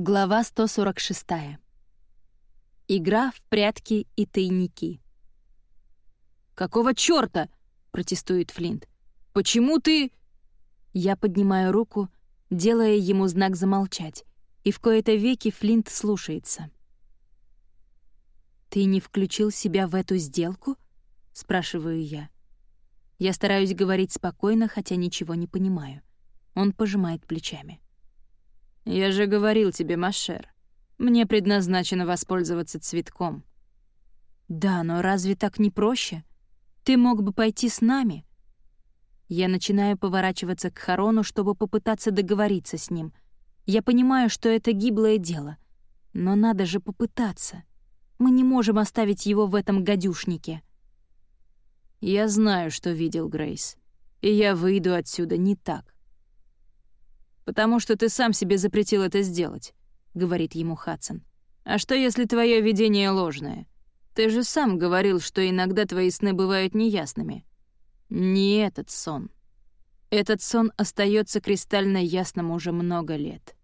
Глава 146. Игра в прятки и тайники. «Какого чёрта?» — протестует Флинт. «Почему ты...» Я поднимаю руку, делая ему знак замолчать, и в кои-то веки Флинт слушается. «Ты не включил себя в эту сделку?» — спрашиваю я. Я стараюсь говорить спокойно, хотя ничего не понимаю. Он пожимает плечами. «Я же говорил тебе, Машер, мне предназначено воспользоваться цветком». «Да, но разве так не проще? Ты мог бы пойти с нами». Я начинаю поворачиваться к Харону, чтобы попытаться договориться с ним. Я понимаю, что это гиблое дело. Но надо же попытаться. Мы не можем оставить его в этом гадюшнике. «Я знаю, что видел Грейс, и я выйду отсюда не так потому что ты сам себе запретил это сделать», — говорит ему Хадсон. «А что, если твое видение ложное? Ты же сам говорил, что иногда твои сны бывают неясными». «Не этот сон. Этот сон остается кристально ясным уже много лет».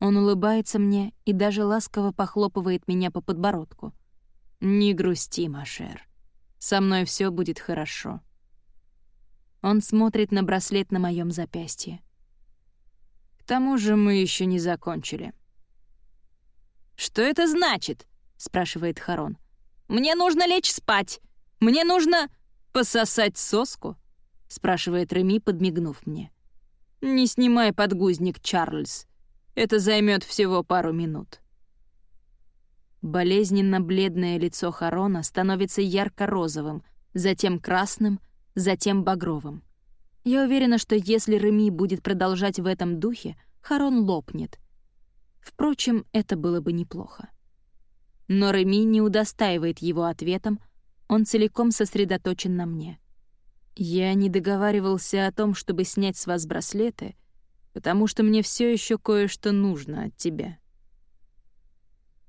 Он улыбается мне и даже ласково похлопывает меня по подбородку. «Не грусти, Машер. Со мной все будет хорошо». Он смотрит на браслет на моем запястье тому же мы еще не закончили». «Что это значит?» — спрашивает Харон. «Мне нужно лечь спать. Мне нужно пососать соску?» — спрашивает Реми, подмигнув мне. «Не снимай подгузник, Чарльз. Это займет всего пару минут». Болезненно бледное лицо Харона становится ярко-розовым, затем красным, затем багровым. Я уверена, что если Реми будет продолжать в этом духе, Харон лопнет. Впрочем, это было бы неплохо. Но Реми не удостаивает его ответом, он целиком сосредоточен на мне. Я не договаривался о том, чтобы снять с вас браслеты, потому что мне все еще кое-что нужно от тебя.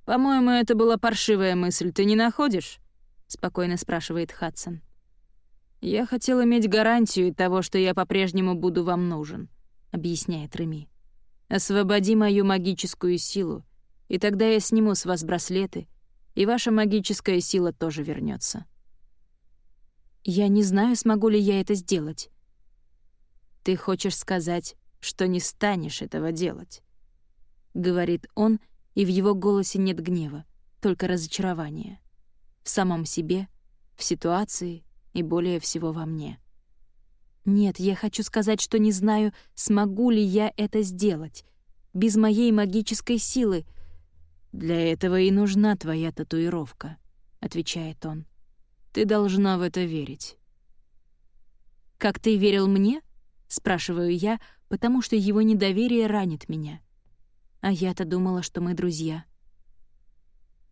«По-моему, это была паршивая мысль, ты не находишь?» — спокойно спрашивает Хадсон. «Я хотел иметь гарантию того, что я по-прежнему буду вам нужен», — объясняет Реми. «Освободи мою магическую силу, и тогда я сниму с вас браслеты, и ваша магическая сила тоже вернется. «Я не знаю, смогу ли я это сделать». «Ты хочешь сказать, что не станешь этого делать?» — говорит он, и в его голосе нет гнева, только разочарование. В самом себе, в ситуации — и более всего во мне. Нет, я хочу сказать, что не знаю, смогу ли я это сделать. Без моей магической силы. «Для этого и нужна твоя татуировка», — отвечает он. «Ты должна в это верить». «Как ты верил мне?» — спрашиваю я, потому что его недоверие ранит меня. А я-то думала, что мы друзья.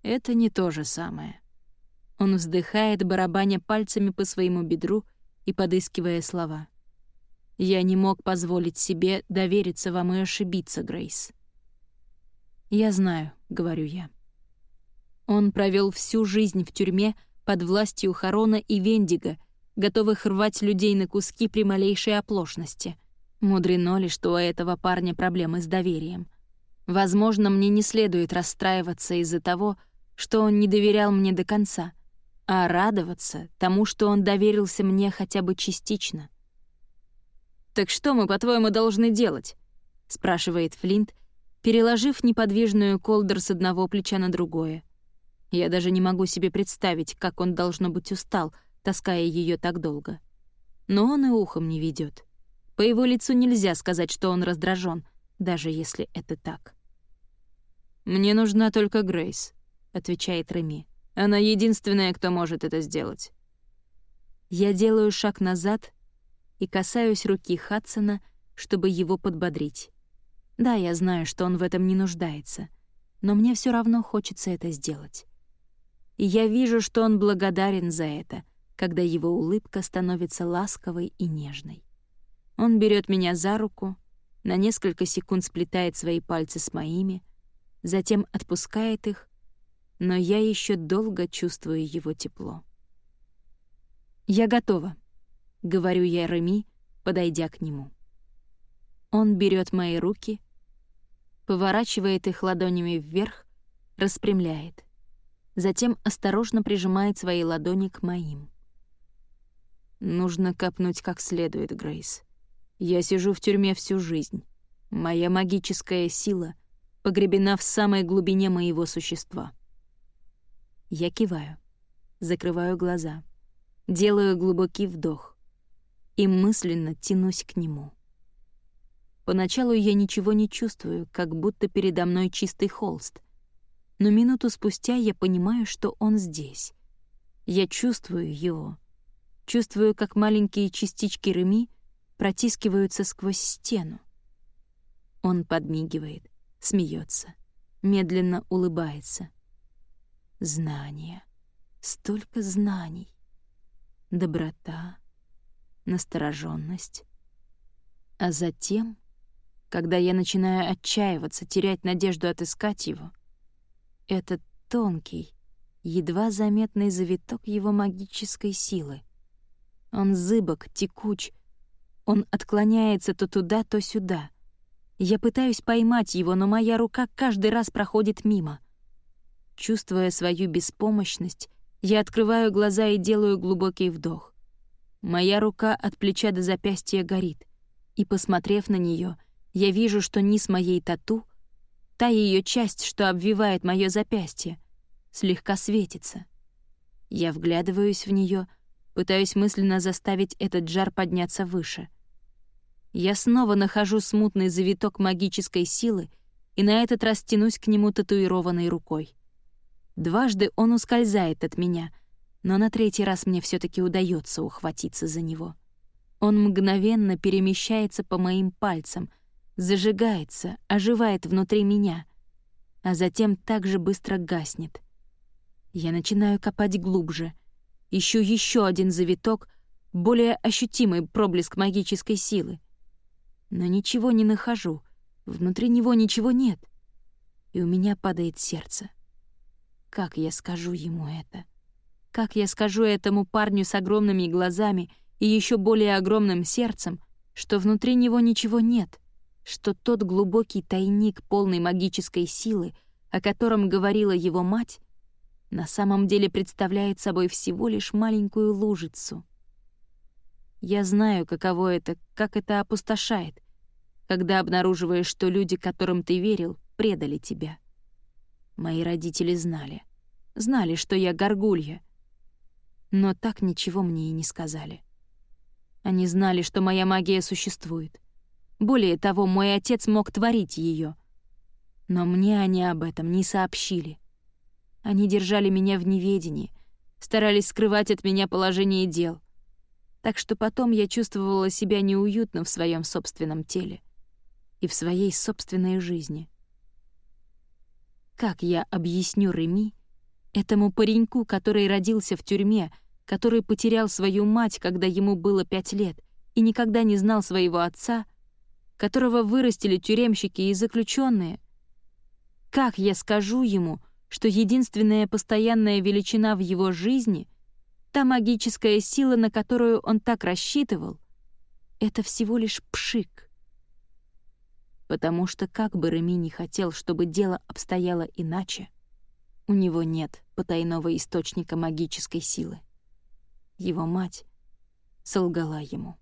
Это не то же самое. Он вздыхает, барабаня пальцами по своему бедру и подыскивая слова. «Я не мог позволить себе довериться вам и ошибиться, Грейс». «Я знаю», — говорю я. Он провел всю жизнь в тюрьме под властью Харона и Вендига, готовых рвать людей на куски при малейшей оплошности. Мудрено ли, что у этого парня проблемы с доверием? Возможно, мне не следует расстраиваться из-за того, что он не доверял мне до конца — а радоваться тому, что он доверился мне хотя бы частично. «Так что мы, по-твоему, должны делать?» — спрашивает Флинт, переложив неподвижную колдер с одного плеча на другое. Я даже не могу себе представить, как он должно быть устал, таская ее так долго. Но он и ухом не ведет. По его лицу нельзя сказать, что он раздражен, даже если это так. «Мне нужна только Грейс», — отвечает Реми. Она единственная, кто может это сделать. Я делаю шаг назад и касаюсь руки Хадсона, чтобы его подбодрить. Да, я знаю, что он в этом не нуждается, но мне все равно хочется это сделать. И я вижу, что он благодарен за это, когда его улыбка становится ласковой и нежной. Он берет меня за руку, на несколько секунд сплетает свои пальцы с моими, затем отпускает их но я еще долго чувствую его тепло. «Я готова», — говорю я Реми, подойдя к нему. Он берет мои руки, поворачивает их ладонями вверх, распрямляет. Затем осторожно прижимает свои ладони к моим. Нужно копнуть как следует, Грейс. Я сижу в тюрьме всю жизнь. Моя магическая сила погребена в самой глубине моего существа. Я киваю, закрываю глаза, делаю глубокий вдох и мысленно тянусь к нему. Поначалу я ничего не чувствую, как будто передо мной чистый холст. Но минуту спустя я понимаю, что он здесь. Я чувствую его. Чувствую, как маленькие частички Реми протискиваются сквозь стену. Он подмигивает, смеется, медленно улыбается. Знания. Столько знаний. Доброта, настороженность. А затем, когда я начинаю отчаиваться, терять надежду отыскать его, этот тонкий, едва заметный завиток его магической силы. Он зыбок, текуч, он отклоняется то туда, то сюда. Я пытаюсь поймать его, но моя рука каждый раз проходит мимо. Чувствуя свою беспомощность, я открываю глаза и делаю глубокий вдох. Моя рука от плеча до запястья горит, и, посмотрев на нее, я вижу, что низ моей тату, та ее часть, что обвивает мое запястье, слегка светится. Я вглядываюсь в нее, пытаюсь мысленно заставить этот жар подняться выше — я снова нахожу смутный завиток магической силы и на этот раз тянусь к нему татуированной рукой. Дважды он ускользает от меня, но на третий раз мне все таки удается ухватиться за него. Он мгновенно перемещается по моим пальцам, зажигается, оживает внутри меня, а затем также быстро гаснет. Я начинаю копать глубже, ищу еще один завиток, более ощутимый проблеск магической силы но ничего не нахожу, внутри него ничего нет. И у меня падает сердце. Как я скажу ему это? Как я скажу этому парню с огромными глазами и еще более огромным сердцем, что внутри него ничего нет, что тот глубокий тайник полной магической силы, о котором говорила его мать, на самом деле представляет собой всего лишь маленькую лужицу — я знаю, каково это, как это опустошает, когда обнаруживаешь, что люди, которым ты верил, предали тебя. Мои родители знали. Знали, что я горгулья. Но так ничего мне и не сказали. Они знали, что моя магия существует. Более того, мой отец мог творить ее. Но мне они об этом не сообщили. Они держали меня в неведении, старались скрывать от меня положение дел — так что потом я чувствовала себя неуютно в своем собственном теле и в своей собственной жизни. Как я объясню Реми, этому пареньку, который родился в тюрьме, который потерял свою мать, когда ему было пять лет, и никогда не знал своего отца, которого вырастили тюремщики и заключенные, как я скажу ему, что единственная постоянная величина в его жизни — Та магическая сила, на которую он так рассчитывал, это всего лишь пшик. Потому что как бы Реми не хотел, чтобы дело обстояло иначе, у него нет потайного источника магической силы. Его мать солгала ему.